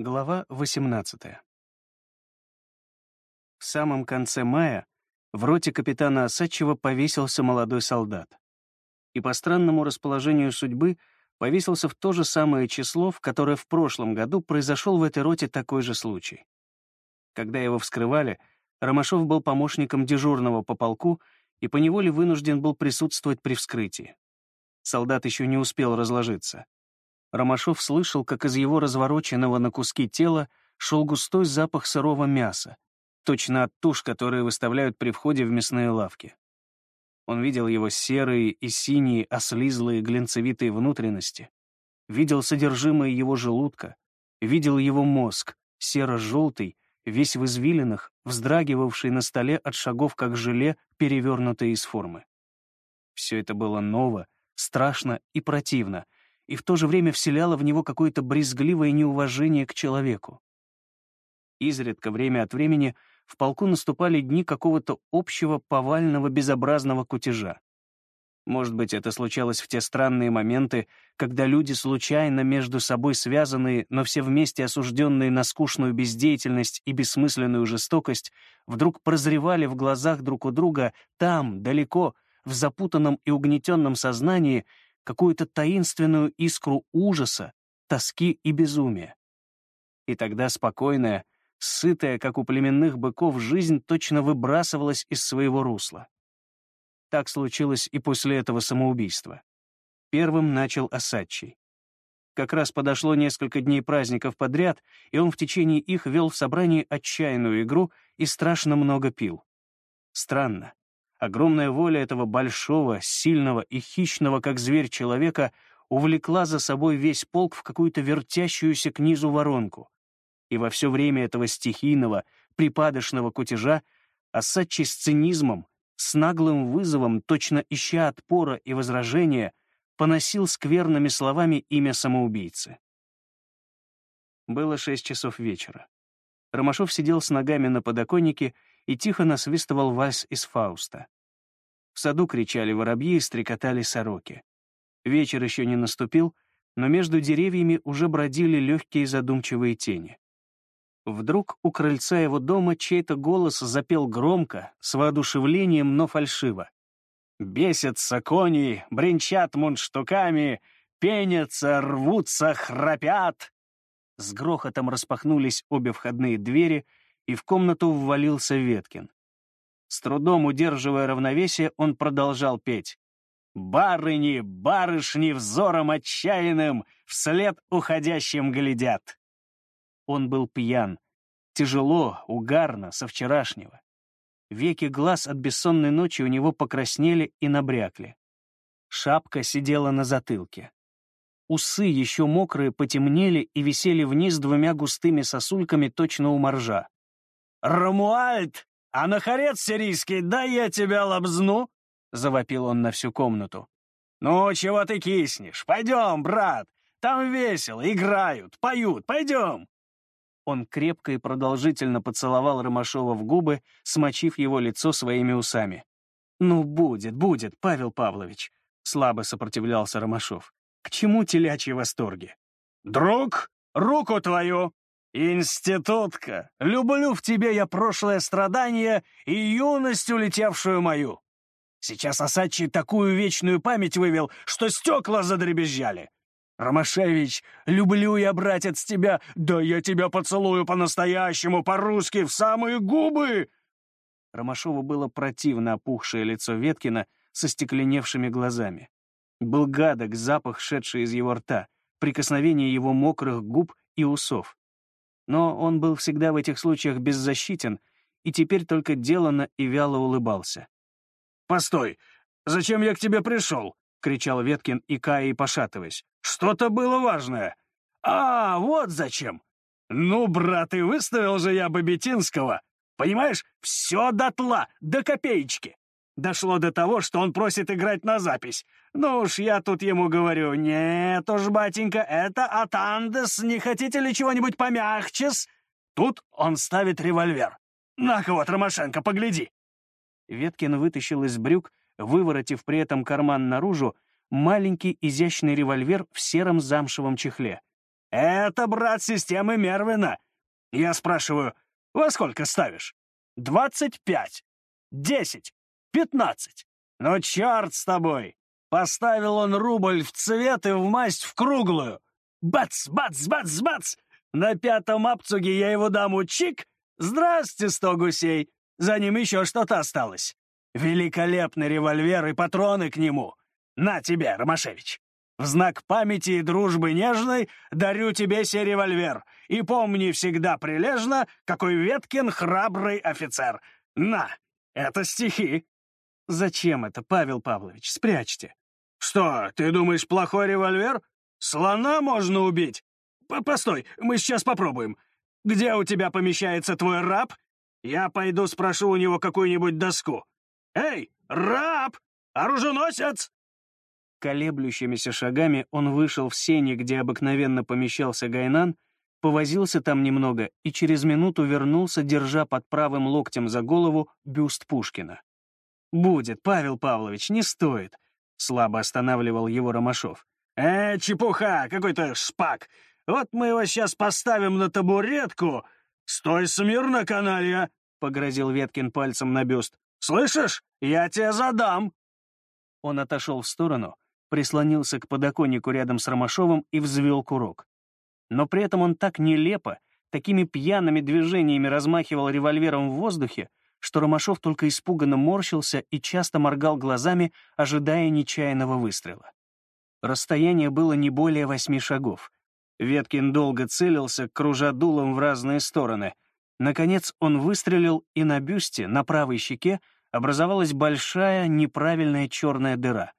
Глава 18. В самом конце мая в роте капитана Осадчева повесился молодой солдат. И по странному расположению судьбы повесился в то же самое число, в которое в прошлом году произошел в этой роте такой же случай. Когда его вскрывали, Ромашов был помощником дежурного по полку и поневоле вынужден был присутствовать при вскрытии. Солдат еще не успел разложиться. Ромашов слышал, как из его развороченного на куски тела шел густой запах сырого мяса, точно от туш, которые выставляют при входе в мясные лавки. Он видел его серые и синие ослизлые глинцевитые внутренности, видел содержимое его желудка, видел его мозг, серо-желтый, весь в извилинах, вздрагивавший на столе от шагов, как желе, перевернутое из формы. Все это было ново, страшно и противно — и в то же время вселяла в него какое-то брезгливое неуважение к человеку. Изредка, время от времени, в полку наступали дни какого-то общего повального безобразного кутежа. Может быть, это случалось в те странные моменты, когда люди, случайно между собой связанные, но все вместе осужденные на скучную бездеятельность и бессмысленную жестокость, вдруг прозревали в глазах друг у друга там, далеко, в запутанном и угнетенном сознании, какую-то таинственную искру ужаса, тоски и безумия. И тогда спокойная, сытая, как у племенных быков, жизнь точно выбрасывалась из своего русла. Так случилось и после этого самоубийства. Первым начал Осадчий. Как раз подошло несколько дней праздников подряд, и он в течение их вел в собрании отчаянную игру и страшно много пил. Странно. Огромная воля этого большого, сильного и хищного, как зверь человека, увлекла за собой весь полк в какую-то вертящуюся к низу воронку. И во все время этого стихийного, припадочного кутежа Осадчий с цинизмом, с наглым вызовом, точно ища отпора и возражения, поносил скверными словами имя самоубийцы. Было шесть часов вечера. Ромашов сидел с ногами на подоконнике и тихо насвистывал вальс из Фауста. В саду кричали воробьи и стрекотали сороки. Вечер еще не наступил, но между деревьями уже бродили легкие задумчивые тени. Вдруг у крыльца его дома чей-то голос запел громко, с воодушевлением, но фальшиво. «Бесятся кони, бренчат мундштуками, пенятся, рвутся, храпят!» С грохотом распахнулись обе входные двери — и в комнату ввалился Веткин. С трудом удерживая равновесие, он продолжал петь. «Барыни, барышни взором отчаянным вслед уходящим глядят». Он был пьян, тяжело, угарно, со вчерашнего. Веки глаз от бессонной ночи у него покраснели и набрякли. Шапка сидела на затылке. Усы, еще мокрые, потемнели и висели вниз двумя густыми сосульками точно у моржа. «Рамуальд, а на хорец сирийский, да я тебя лобзну!» — завопил он на всю комнату. «Ну, чего ты киснешь? Пойдем, брат! Там весело, играют, поют, пойдем!» Он крепко и продолжительно поцеловал Ромашова в губы, смочив его лицо своими усами. «Ну, будет, будет, Павел Павлович», — слабо сопротивлялся Ромашов. «К чему телячьи восторги?» «Друг, руку твою!» «Институтка, люблю в тебе я прошлое страдание и юность улетевшую мою. Сейчас Осадчий такую вечную память вывел, что стекла задребезжали. Ромашевич, люблю я, братец, тебя, да я тебя поцелую по-настоящему, по-русски, в самые губы!» Ромашову было противно опухшее лицо Веткина со стекленевшими глазами. Был гадок запах, шедший из его рта, прикосновение его мокрых губ и усов. Но он был всегда в этих случаях беззащитен и теперь только деланно и вяло улыбался. «Постой! Зачем я к тебе пришел?» — кричал Веткин, икая и пошатываясь. «Что-то было важное! А, вот зачем! Ну, брат, и выставил же я Бабетинского! Понимаешь, все дотла, до копеечки! Дошло до того, что он просит играть на запись. Ну уж я тут ему говорю, нет уж, батенька, это Атандес, не хотите ли чего-нибудь помягче-с? Тут он ставит револьвер. На-ка вот, Ромашенко, погляди. Веткин вытащил из брюк, выворотив при этом карман наружу, маленький изящный револьвер в сером замшевом чехле. Это, брат, системы Мервина. Я спрашиваю, во сколько ставишь? Двадцать пять, десять, пятнадцать. Ну, черт с тобой! Поставил он рубль в цвет и в масть в круглую. Бац, бац, бац, бац! На пятом апцуге я его даму чик. Здрасте, сто гусей. За ним еще что-то осталось. Великолепный револьвер и патроны к нему. На тебе, Ромашевич. В знак памяти и дружбы нежной дарю тебе сей револьвер. И помни всегда прилежно, какой Веткин храбрый офицер. На, это стихи. Зачем это, Павел Павлович? Спрячьте. Что, ты думаешь, плохой револьвер? Слона можно убить? П Постой, мы сейчас попробуем. Где у тебя помещается твой раб? Я пойду спрошу у него какую-нибудь доску. Эй, раб! Оруженосец! Колеблющимися шагами он вышел в сени, где обыкновенно помещался Гайнан, повозился там немного и через минуту вернулся, держа под правым локтем за голову бюст Пушкина. «Будет, Павел Павлович, не стоит», — слабо останавливал его Ромашов. «Э, чепуха, какой-то шпак! Вот мы его сейчас поставим на табуретку. Стой смирно, каналья!» — погрозил Веткин пальцем на бюст. «Слышишь? Я тебе задам!» Он отошел в сторону, прислонился к подоконнику рядом с Ромашовым и взвел курок. Но при этом он так нелепо, такими пьяными движениями размахивал револьвером в воздухе, что Ромашов только испуганно морщился и часто моргал глазами, ожидая нечаянного выстрела. Расстояние было не более восьми шагов. Веткин долго целился, кружа дулом в разные стороны. Наконец он выстрелил, и на бюсте, на правой щеке, образовалась большая, неправильная черная дыра.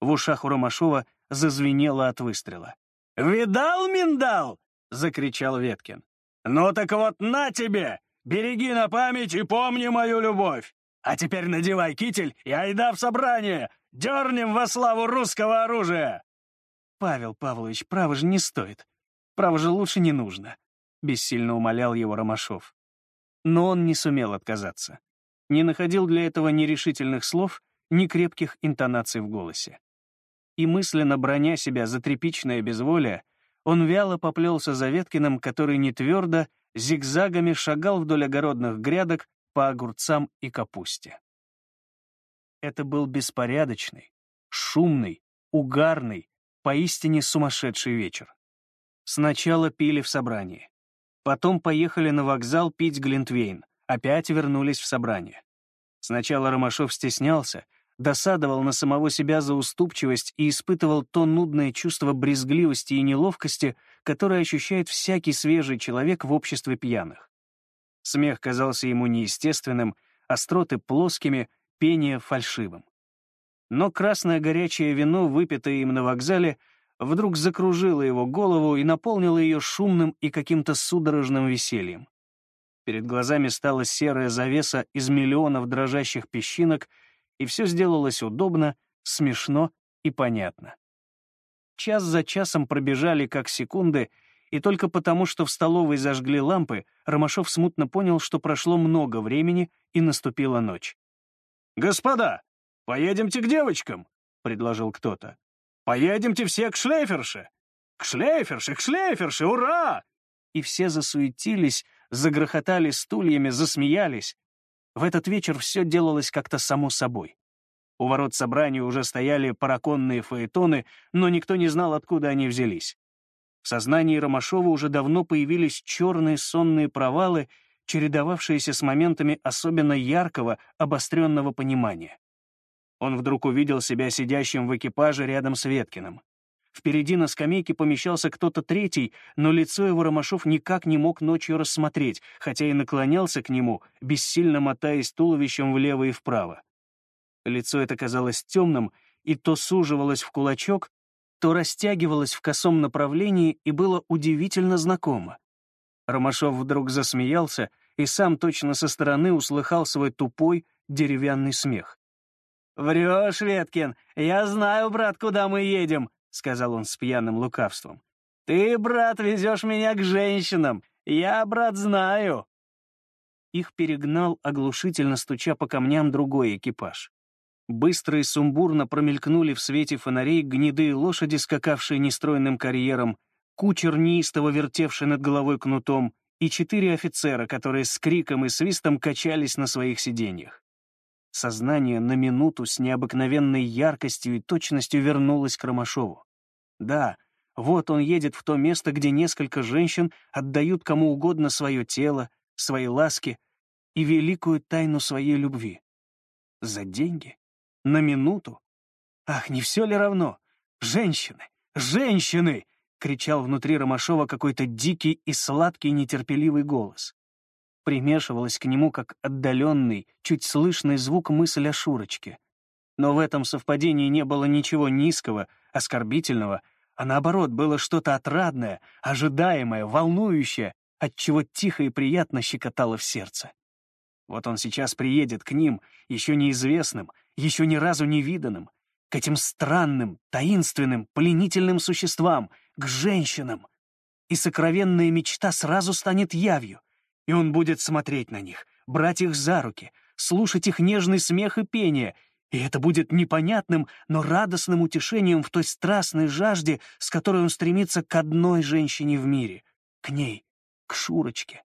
В ушах у Ромашова зазвенело от выстрела. «Видал, миндал?» — закричал Веткин. «Ну так вот на тебе! Береги на память и помни мою любовь! А теперь надевай китель и айда в собрание! Дернем во славу русского оружия!» «Павел Павлович, право же не стоит. Право же лучше не нужно», — бессильно умолял его Ромашов. Но он не сумел отказаться. Не находил для этого ни решительных слов, ни крепких интонаций в голосе и мысленно броня себя за тряпичное безволие, он вяло поплелся за Веткиным, который не твердо, зигзагами шагал вдоль огородных грядок по огурцам и капусте. Это был беспорядочный, шумный, угарный, поистине сумасшедший вечер. Сначала пили в собрании. Потом поехали на вокзал пить Глинтвейн, опять вернулись в собрание. Сначала Ромашов стеснялся — досадовал на самого себя за уступчивость и испытывал то нудное чувство брезгливости и неловкости, которое ощущает всякий свежий человек в обществе пьяных. Смех казался ему неестественным, остроты плоскими, пение фальшивым. Но красное горячее вино, выпитое им на вокзале, вдруг закружило его голову и наполнило ее шумным и каким-то судорожным весельем. Перед глазами стала серая завеса из миллионов дрожащих песчинок — и все сделалось удобно, смешно и понятно. Час за часом пробежали как секунды, и только потому, что в столовой зажгли лампы, Ромашов смутно понял, что прошло много времени, и наступила ночь. «Господа, поедемте к девочкам», — предложил кто-то. «Поедемте все к шлейферше! К шлейферше, к шлейферше, ура!» И все засуетились, загрохотали стульями, засмеялись. В этот вечер все делалось как-то само собой. У ворот собрания уже стояли параконные фаэтоны, но никто не знал, откуда они взялись. В сознании Ромашова уже давно появились черные сонные провалы, чередовавшиеся с моментами особенно яркого, обостренного понимания. Он вдруг увидел себя сидящим в экипаже рядом с Веткиным. Впереди на скамейке помещался кто-то третий, но лицо его Ромашов никак не мог ночью рассмотреть, хотя и наклонялся к нему, бессильно мотаясь туловищем влево и вправо. Лицо это казалось темным и то суживалось в кулачок, то растягивалось в косом направлении и было удивительно знакомо. Ромашов вдруг засмеялся и сам точно со стороны услыхал свой тупой деревянный смех. «Врешь, Веткин, я знаю, брат, куда мы едем», — сказал он с пьяным лукавством. «Ты, брат, везешь меня к женщинам. Я, брат, знаю». Их перегнал, оглушительно стуча по камням, другой экипаж. Быстро и сумбурно промелькнули в свете фонарей гнедые лошади, скакавшие нестройным карьером, кучер неистово вертевший над головой кнутом, и четыре офицера, которые с криком и свистом качались на своих сиденьях. Сознание на минуту с необыкновенной яркостью и точностью вернулось к Ромашову. Да, вот он едет в то место, где несколько женщин отдают кому угодно свое тело, свои ласки и великую тайну своей любви. За деньги? На минуту? Ах, не все ли равно? Женщины! Женщины! — кричал внутри Ромашова какой-то дикий и сладкий нетерпеливый голос. Примешивалась к нему, как отдаленный, чуть слышный звук мысль о Шурочке. Но в этом совпадении не было ничего низкого, оскорбительного, а наоборот, было что-то отрадное, ожидаемое, волнующее, отчего тихо и приятно щекотало в сердце. Вот он сейчас приедет к ним, еще неизвестным, еще ни разу не виданным, к этим странным, таинственным, пленительным существам, к женщинам. И сокровенная мечта сразу станет явью, и он будет смотреть на них, брать их за руки, слушать их нежный смех и пение — и это будет непонятным, но радостным утешением в той страстной жажде, с которой он стремится к одной женщине в мире, к ней, к Шурочке.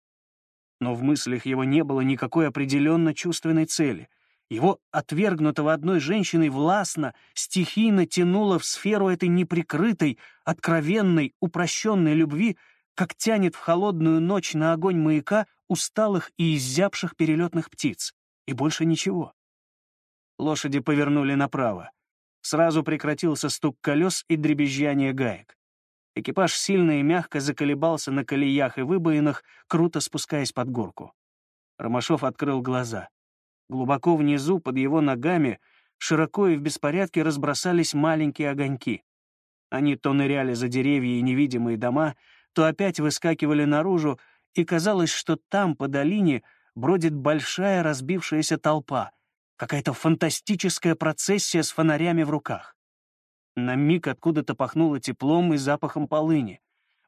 Но в мыслях его не было никакой определенно чувственной цели. Его, отвергнутого одной женщиной, властно, стихийно тянуло в сферу этой неприкрытой, откровенной, упрощенной любви, как тянет в холодную ночь на огонь маяка усталых и изябших перелетных птиц. И больше ничего. Лошади повернули направо. Сразу прекратился стук колес и дребезжание гаек. Экипаж сильно и мягко заколебался на колеях и выбоинах, круто спускаясь под горку. Ромашов открыл глаза. Глубоко внизу, под его ногами, широко и в беспорядке разбросались маленькие огоньки. Они то ныряли за деревья и невидимые дома, то опять выскакивали наружу, и казалось, что там, по долине, бродит большая разбившаяся толпа — Какая-то фантастическая процессия с фонарями в руках. На миг откуда-то пахнуло теплом и запахом полыни.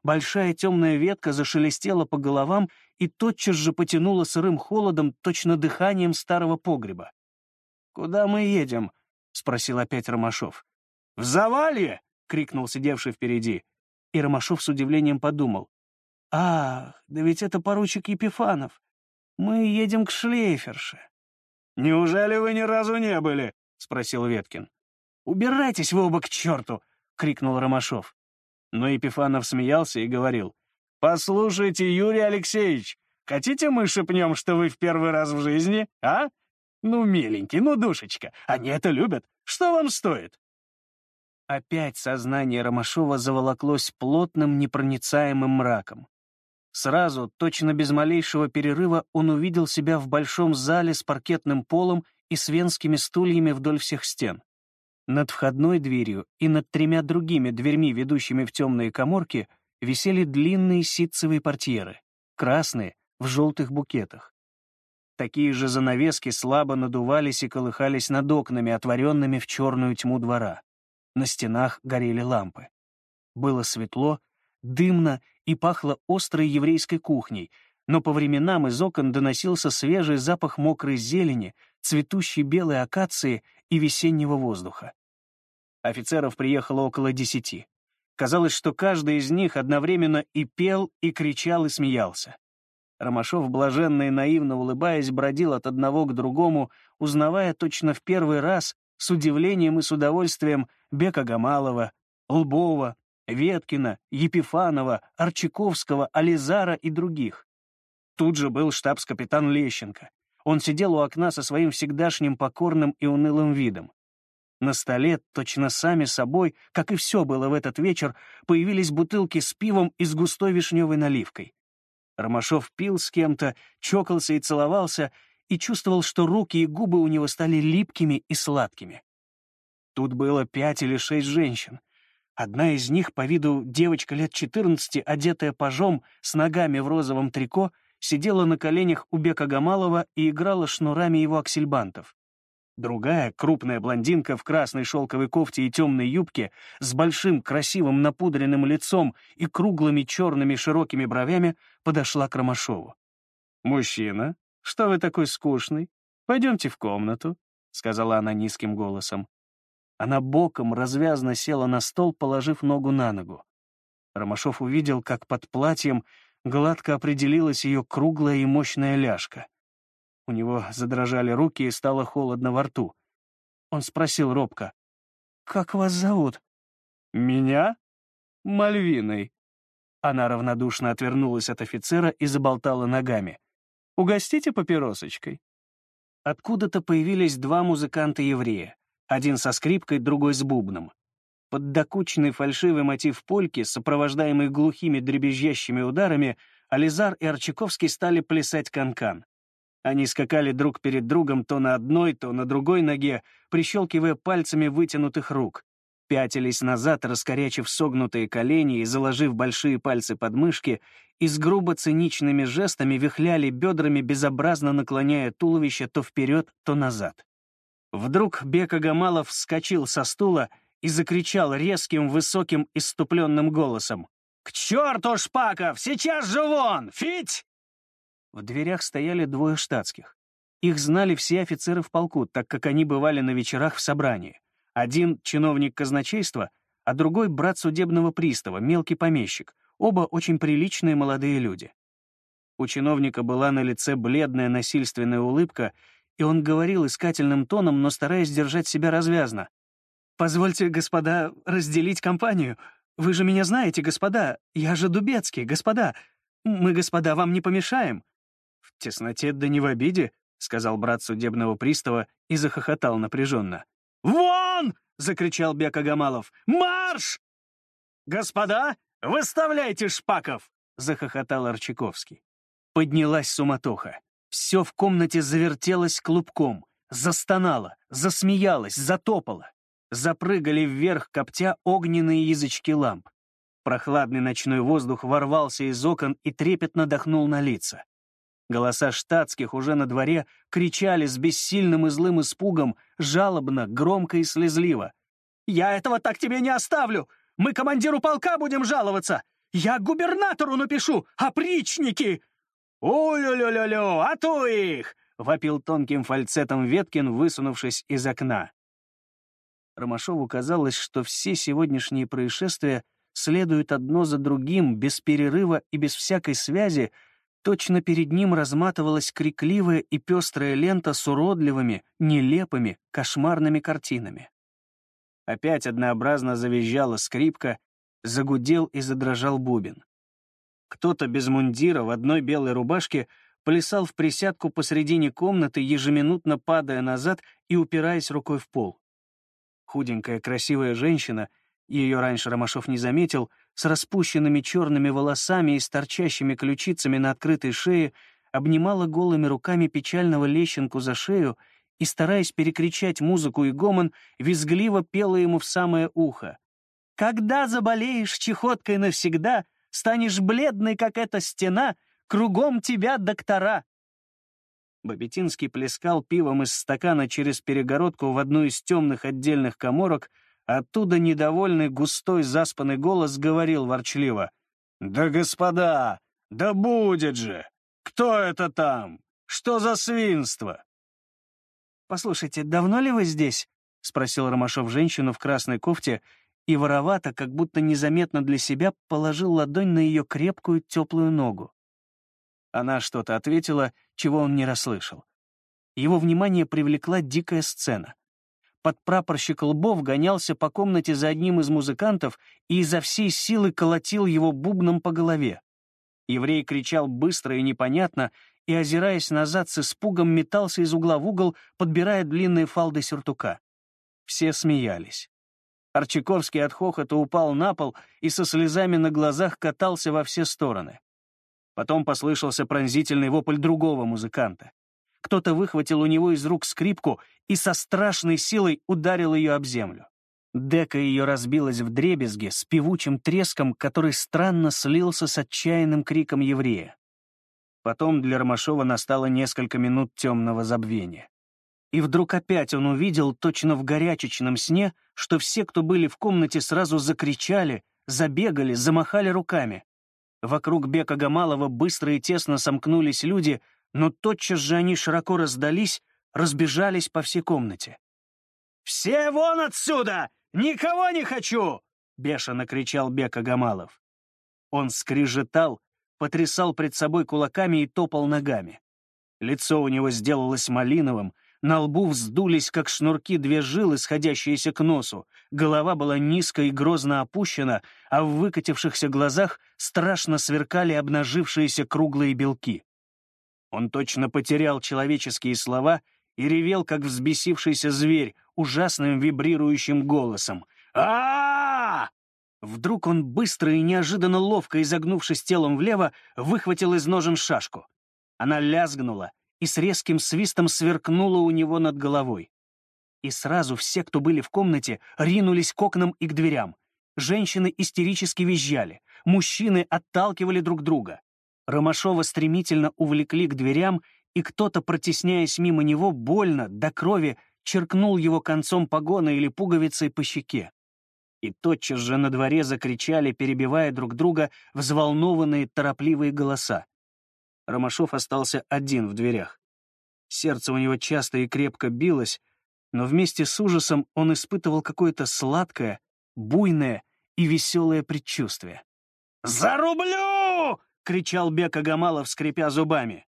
Большая темная ветка зашелестела по головам и тотчас же потянула сырым холодом, точно дыханием старого погреба. «Куда мы едем?» — спросил опять Ромашов. «В Завалье!» — крикнул сидевший впереди. И Ромашов с удивлением подумал. «Ах, да ведь это поручик Епифанов. Мы едем к шлейферше». «Неужели вы ни разу не были?» — спросил Веткин. «Убирайтесь вы оба к черту!» — крикнул Ромашов. Но Епифанов смеялся и говорил. «Послушайте, Юрий Алексеевич, хотите мы шепнем, что вы в первый раз в жизни, а? Ну, миленький, ну, душечка, они это любят. Что вам стоит?» Опять сознание Ромашова заволоклось плотным непроницаемым мраком. Сразу, точно без малейшего перерыва, он увидел себя в большом зале с паркетным полом и с венскими стульями вдоль всех стен. Над входной дверью и над тремя другими дверьми, ведущими в темные коморки, висели длинные ситцевые портьеры, красные, в желтых букетах. Такие же занавески слабо надувались и колыхались над окнами, отворенными в черную тьму двора. На стенах горели лампы. Было светло, дымно и пахло острой еврейской кухней, но по временам из окон доносился свежий запах мокрой зелени, цветущей белой акации и весеннего воздуха. Офицеров приехало около десяти. Казалось, что каждый из них одновременно и пел, и кричал, и смеялся. Ромашов, блаженно и наивно улыбаясь, бродил от одного к другому, узнавая точно в первый раз, с удивлением и с удовольствием, Бека Гамалова, Лбова, Веткина, Епифанова, Арчаковского, Ализара и других. Тут же был штабс-капитан Лещенко. Он сидел у окна со своим всегдашним покорным и унылым видом. На столе, точно сами собой, как и все было в этот вечер, появились бутылки с пивом и с густой вишневой наливкой. Ромашов пил с кем-то, чокался и целовался, и чувствовал, что руки и губы у него стали липкими и сладкими. Тут было пять или шесть женщин. Одна из них, по виду девочка лет 14, одетая пажом, с ногами в розовом трико, сидела на коленях у Бека Гамалова и играла шнурами его аксельбантов. Другая, крупная блондинка в красной шелковой кофте и темной юбке, с большим красивым напудренным лицом и круглыми черными широкими бровями, подошла к Ромашову. «Мужчина, что вы такой скучный? Пойдемте в комнату», — сказала она низким голосом. Она боком развязно села на стол, положив ногу на ногу. Ромашов увидел, как под платьем гладко определилась ее круглая и мощная ляжка. У него задрожали руки и стало холодно во рту. Он спросил робко, «Как вас зовут?» «Меня? Мальвиной». Она равнодушно отвернулась от офицера и заболтала ногами. «Угостите папиросочкой?» Откуда-то появились два музыканта-еврея, один со скрипкой, другой с бубном. Под докучный фальшивый мотив польки, сопровождаемый глухими дребезжащими ударами, Ализар и Арчаковский стали плясать канкан. -кан. Они скакали друг перед другом то на одной, то на другой ноге, прищелкивая пальцами вытянутых рук. Пятились назад, раскорячив согнутые колени и заложив большие пальцы под мышки, и с грубо циничными жестами вихляли бедрами, безобразно наклоняя туловище то вперед, то назад. Вдруг Бека Гамалов вскочил со стула и закричал резким, высоким, иступленным голосом. «К черту, Шпаков! Сейчас же вон! Фить!» В дверях стояли двое штатских. Их знали все офицеры в полку, так как они бывали на вечерах в собрании. Один — чиновник казначейства, а другой — брат судебного пристава, мелкий помещик. Оба очень приличные молодые люди. У чиновника была на лице бледная насильственная улыбка, и он говорил искательным тоном, но стараясь держать себя развязно. «Позвольте, господа, разделить компанию. Вы же меня знаете, господа. Я же Дубецкий, господа. Мы, господа, вам не помешаем». «В тесноте да не в обиде», — сказал брат судебного пристава и захохотал напряженно. «Вон!» — закричал Бек Агамалов. «Марш!» «Господа, выставляйте шпаков!» — захохотал Арчаковский. Поднялась суматоха. Все в комнате завертелось клубком, застонало, засмеялось, затопало. Запрыгали вверх, коптя огненные язычки ламп. Прохладный ночной воздух ворвался из окон и трепетно дохнул на лица. Голоса штатских уже на дворе кричали с бессильным и злым испугом, жалобно, громко и слезливо. «Я этого так тебе не оставлю! Мы командиру полка будем жаловаться! Я губернатору напишу! Опричники!» «У-лю-лю-лю-лю! А то их!» — вопил тонким фальцетом Веткин, высунувшись из окна. Ромашову казалось, что все сегодняшние происшествия следуют одно за другим, без перерыва и без всякой связи, точно перед ним разматывалась крикливая и пестрая лента с уродливыми, нелепыми, кошмарными картинами. Опять однообразно завизжала скрипка, загудел и задрожал бубен. Кто-то без мундира в одной белой рубашке плясал в присядку посредине комнаты, ежеминутно падая назад и упираясь рукой в пол. Худенькая красивая женщина, ее раньше Ромашов не заметил, с распущенными черными волосами и с торчащими ключицами на открытой шее, обнимала голыми руками печального лещенку за шею и, стараясь перекричать музыку и гомон, визгливо пела ему в самое ухо. «Когда заболеешь чехоткой навсегда, станешь бледной, как эта стена, кругом тебя доктора!» Бабетинский плескал пивом из стакана через перегородку в одну из темных отдельных коморок, оттуда недовольный густой заспанный голос говорил ворчливо. «Да господа, да будет же! Кто это там? Что за свинство?» «Послушайте, давно ли вы здесь?» — спросил Ромашов женщину в красной кофте и воровато, как будто незаметно для себя, положил ладонь на ее крепкую теплую ногу. Она что-то ответила, чего он не расслышал. Его внимание привлекла дикая сцена. Подпрапорщик Лбов гонялся по комнате за одним из музыкантов и изо всей силы колотил его бубном по голове. Еврей кричал быстро и непонятно, и, озираясь назад с испугом, метался из угла в угол, подбирая длинные фалды сюртука. Все смеялись. Арчаковский от хохота упал на пол и со слезами на глазах катался во все стороны. Потом послышался пронзительный вопль другого музыканта. Кто-то выхватил у него из рук скрипку и со страшной силой ударил ее об землю. Дека ее разбилась в дребезге с певучим треском, который странно слился с отчаянным криком еврея. Потом для Ромашова настало несколько минут темного забвения. И вдруг опять он увидел, точно в горячечном сне, что все, кто были в комнате, сразу закричали, забегали, замахали руками. Вокруг Бека Гамалова быстро и тесно сомкнулись люди, но тотчас же они широко раздались, разбежались по всей комнате. «Все вон отсюда! Никого не хочу!» — бешено кричал Бека Гамалов. Он скрежетал, потрясал пред собой кулаками и топал ногами. Лицо у него сделалось малиновым, на лбу вздулись, как шнурки, две жилы, сходящиеся к носу. Голова была низко и грозно опущена, а в выкатившихся глазах страшно сверкали обнажившиеся круглые белки. Он точно потерял человеческие слова и ревел, как взбесившийся зверь, ужасным вибрирующим голосом. а, Вдруг он быстро и неожиданно ловко, изогнувшись телом влево, выхватил из ножен шашку. Она лязгнула и с резким свистом сверкнула у него над головой. И сразу все, кто были в комнате, ринулись к окнам и к дверям. Женщины истерически визжали, мужчины отталкивали друг друга. Ромашова стремительно увлекли к дверям, и кто-то, протесняясь мимо него, больно, до крови, черкнул его концом погона или пуговицей по щеке. И тотчас же на дворе закричали, перебивая друг друга, взволнованные, торопливые голоса. Ромашов остался один в дверях. Сердце у него часто и крепко билось, но вместе с ужасом он испытывал какое-то сладкое, буйное и веселое предчувствие. «Зарублю!» — кричал Бек Агамалов, скрипя зубами.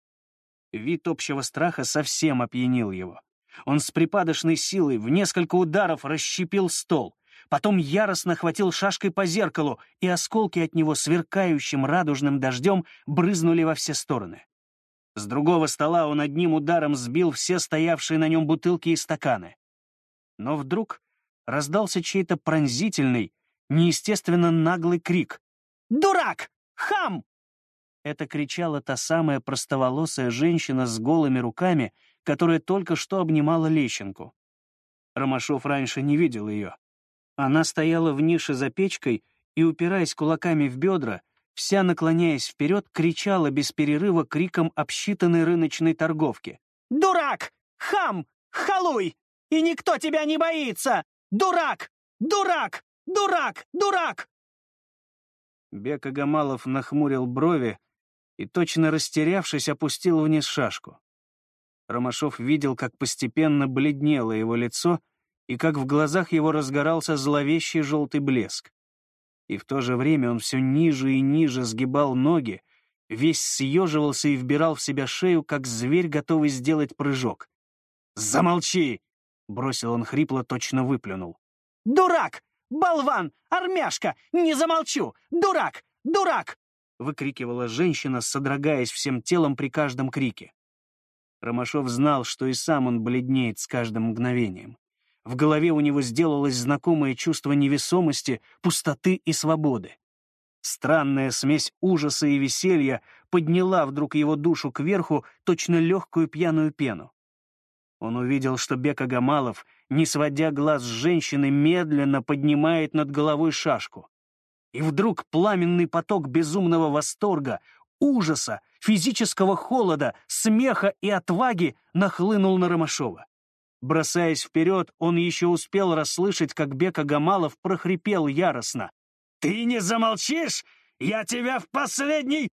Вид общего страха совсем опьянил его. Он с припадочной силой в несколько ударов расщепил стол, потом яростно хватил шашкой по зеркалу, и осколки от него сверкающим радужным дождем брызнули во все стороны. С другого стола он одним ударом сбил все стоявшие на нем бутылки и стаканы. Но вдруг раздался чей-то пронзительный, неестественно наглый крик. «Дурак! Хам!» Это кричала та самая простоволосая женщина с голыми руками, которая только что обнимала Лещенку. Ромашов раньше не видел ее. Она стояла в нише за печкой и, упираясь кулаками в бедра, вся наклоняясь вперед, кричала без перерыва криком обсчитанной рыночной торговки. «Дурак! Хам! Халуй! И никто тебя не боится! Дурак! Дурак! Дурак! Дурак!» Бек Агамалов нахмурил брови и, точно растерявшись, опустил вниз шашку. Ромашов видел, как постепенно бледнело его лицо, и как в глазах его разгорался зловещий желтый блеск. И в то же время он все ниже и ниже сгибал ноги, весь съеживался и вбирал в себя шею, как зверь, готовый сделать прыжок. «Замолчи!» — бросил он хрипло, точно выплюнул. «Дурак! Болван! Армяшка! Не замолчу! Дурак! Дурак!» — выкрикивала женщина, содрогаясь всем телом при каждом крике. Ромашов знал, что и сам он бледнеет с каждым мгновением. В голове у него сделалось знакомое чувство невесомости, пустоты и свободы. Странная смесь ужаса и веселья подняла вдруг его душу кверху, точно легкую пьяную пену. Он увидел, что Бека Гамалов, не сводя глаз с женщины, медленно поднимает над головой шашку. И вдруг пламенный поток безумного восторга, ужаса, физического холода, смеха и отваги нахлынул на Ромашова. Бросаясь вперед, он еще успел расслышать, как Бека Гамалов прохрипел яростно. «Ты не замолчишь? Я тебя в последний...»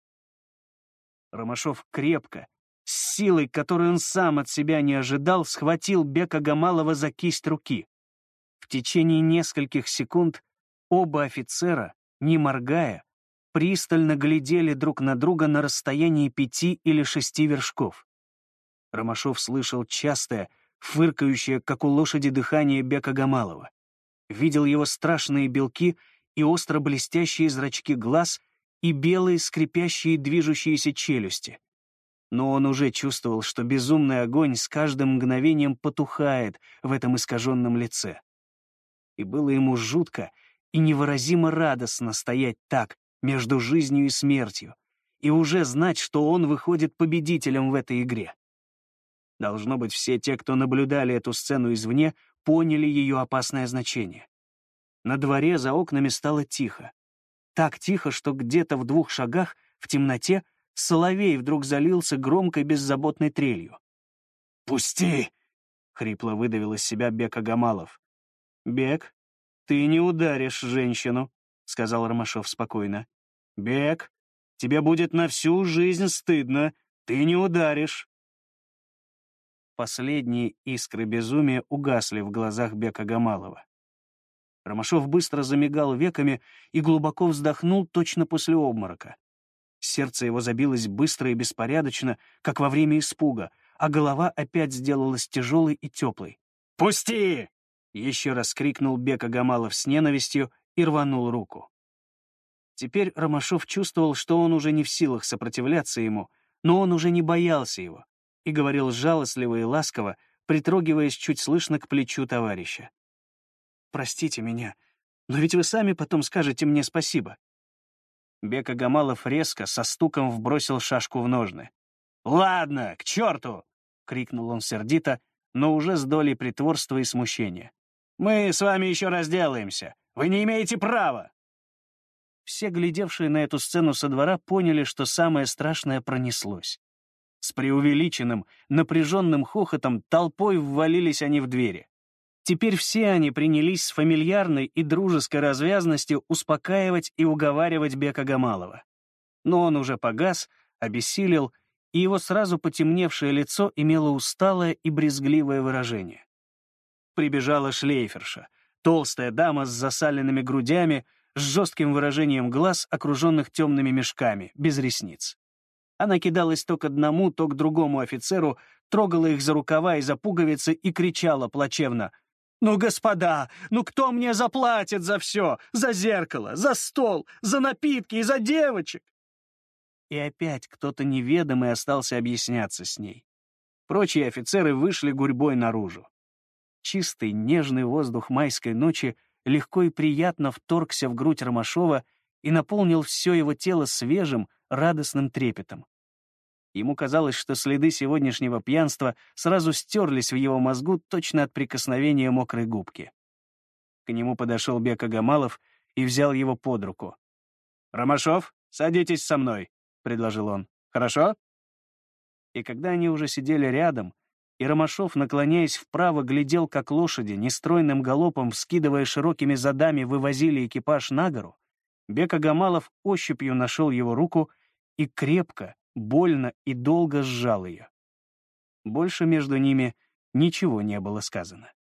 Ромашов крепко, с силой, которой он сам от себя не ожидал, схватил Бека Гамалова за кисть руки. В течение нескольких секунд оба офицера, не моргая, пристально глядели друг на друга на расстоянии пяти или шести вершков. Ромашов слышал частое, фыркающее, как у лошади, дыхание Бека Гамалова. Видел его страшные белки и остро блестящие зрачки глаз и белые скрипящие движущиеся челюсти. Но он уже чувствовал, что безумный огонь с каждым мгновением потухает в этом искаженном лице. И было ему жутко и невыразимо радостно стоять так, между жизнью и смертью, и уже знать, что он выходит победителем в этой игре. Должно быть, все те, кто наблюдали эту сцену извне, поняли ее опасное значение. На дворе за окнами стало тихо. Так тихо, что где-то в двух шагах, в темноте, соловей вдруг залился громкой беззаботной трелью. «Пусти!» — хрипло выдавил из себя Бек Агамалов. «Бек, ты не ударишь женщину», — сказал Ромашов спокойно. «Бек, тебе будет на всю жизнь стыдно, ты не ударишь». Последние искры безумия угасли в глазах Бека Гамалова. Ромашов быстро замигал веками и глубоко вздохнул точно после обморока. Сердце его забилось быстро и беспорядочно, как во время испуга, а голова опять сделалась тяжелой и теплой. «Пусти!» — еще раз крикнул Бека Гамалов с ненавистью и рванул руку. Теперь Ромашов чувствовал, что он уже не в силах сопротивляться ему, но он уже не боялся его и говорил жалостливо и ласково, притрогиваясь чуть слышно к плечу товарища. «Простите меня, но ведь вы сами потом скажете мне спасибо». Бека Гамалов резко, со стуком вбросил шашку в ножны. «Ладно, к черту!» — крикнул он сердито, но уже с долей притворства и смущения. «Мы с вами еще разделаемся. Вы не имеете права!» Все, глядевшие на эту сцену со двора, поняли, что самое страшное пронеслось. С преувеличенным, напряженным хохотом толпой ввалились они в двери. Теперь все они принялись с фамильярной и дружеской развязностью успокаивать и уговаривать Бека Гамалова. Но он уже погас, обессилел, и его сразу потемневшее лицо имело усталое и брезгливое выражение. Прибежала шлейферша, толстая дама с засаленными грудями, с жестким выражением глаз, окруженных темными мешками, без ресниц. Она кидалась то к одному, то к другому офицеру, трогала их за рукава и за пуговицы и кричала плачевно. «Ну, господа, ну кто мне заплатит за все? За зеркало, за стол, за напитки и за девочек?» И опять кто-то неведомый остался объясняться с ней. Прочие офицеры вышли гурьбой наружу. Чистый, нежный воздух майской ночи — легко и приятно вторгся в грудь Ромашова и наполнил все его тело свежим, радостным трепетом. Ему казалось, что следы сегодняшнего пьянства сразу стерлись в его мозгу точно от прикосновения мокрой губки. К нему подошел Бека Гамалов и взял его под руку. «Ромашов, садитесь со мной», — предложил он. «Хорошо?» И когда они уже сидели рядом, и Ромашов, наклоняясь вправо, глядел, как лошади, нестройным галопом, вскидывая широкими задами, вывозили экипаж на гору, Бека Гамалов ощупью нашел его руку и крепко, больно и долго сжал ее. Больше между ними ничего не было сказано.